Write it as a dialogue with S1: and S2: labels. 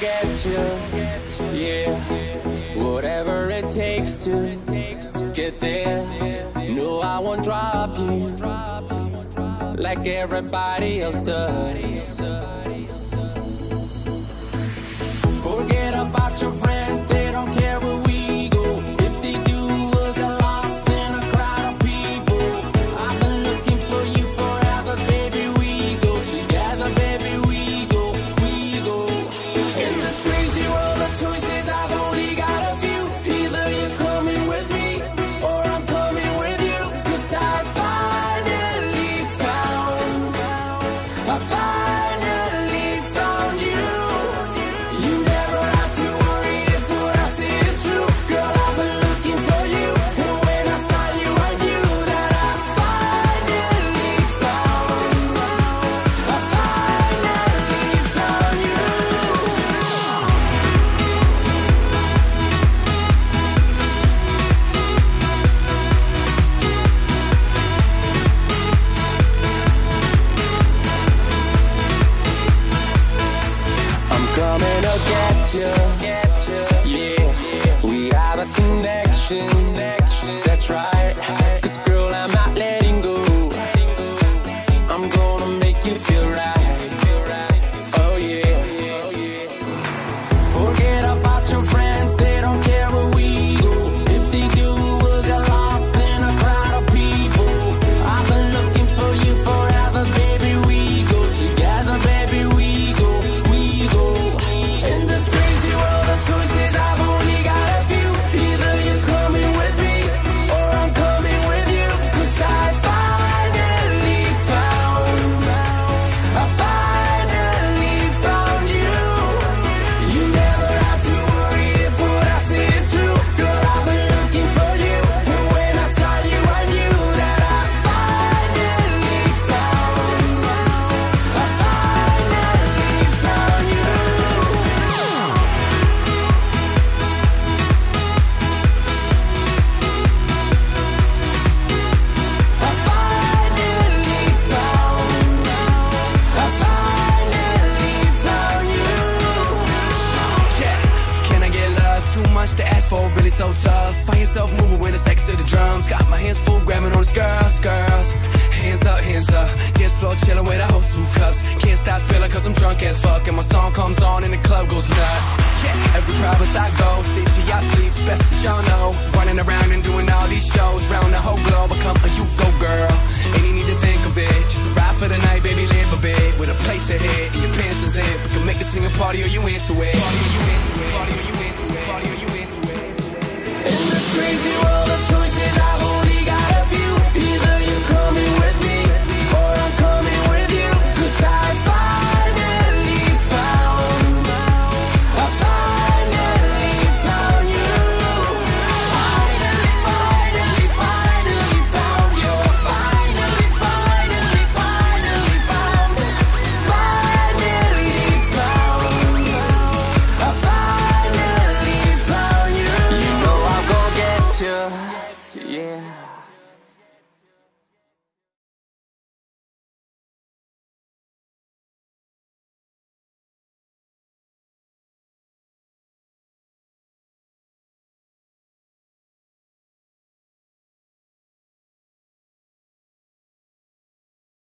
S1: get you. Yeah, whatever it takes to get there. No, I won't drop you like everybody else does. Forget about your friends, you. Yeah, we have a connection. That's right.
S2: 4, really so tough. Find yourself moving with the sex of the drums. Got my hands full, grabbing on the girls, girls. Hands up, hands up. Dance floor chilling with a whole two cups. Can't stop spilling cause I'm drunk as fuck. And my song comes on and the club goes nuts. Yeah, every province I go, city I sleep, best that y'all know. Running around and doing all these shows. Round the whole globe, I come, you go girl. Ain't you need to think of it. Just a ride for the night, baby, live a bit. With a place to hit, and your pants is in. We can make this into a party or you into it. Party or you into it. Party or you into it. Party or you into it.
S1: Crazy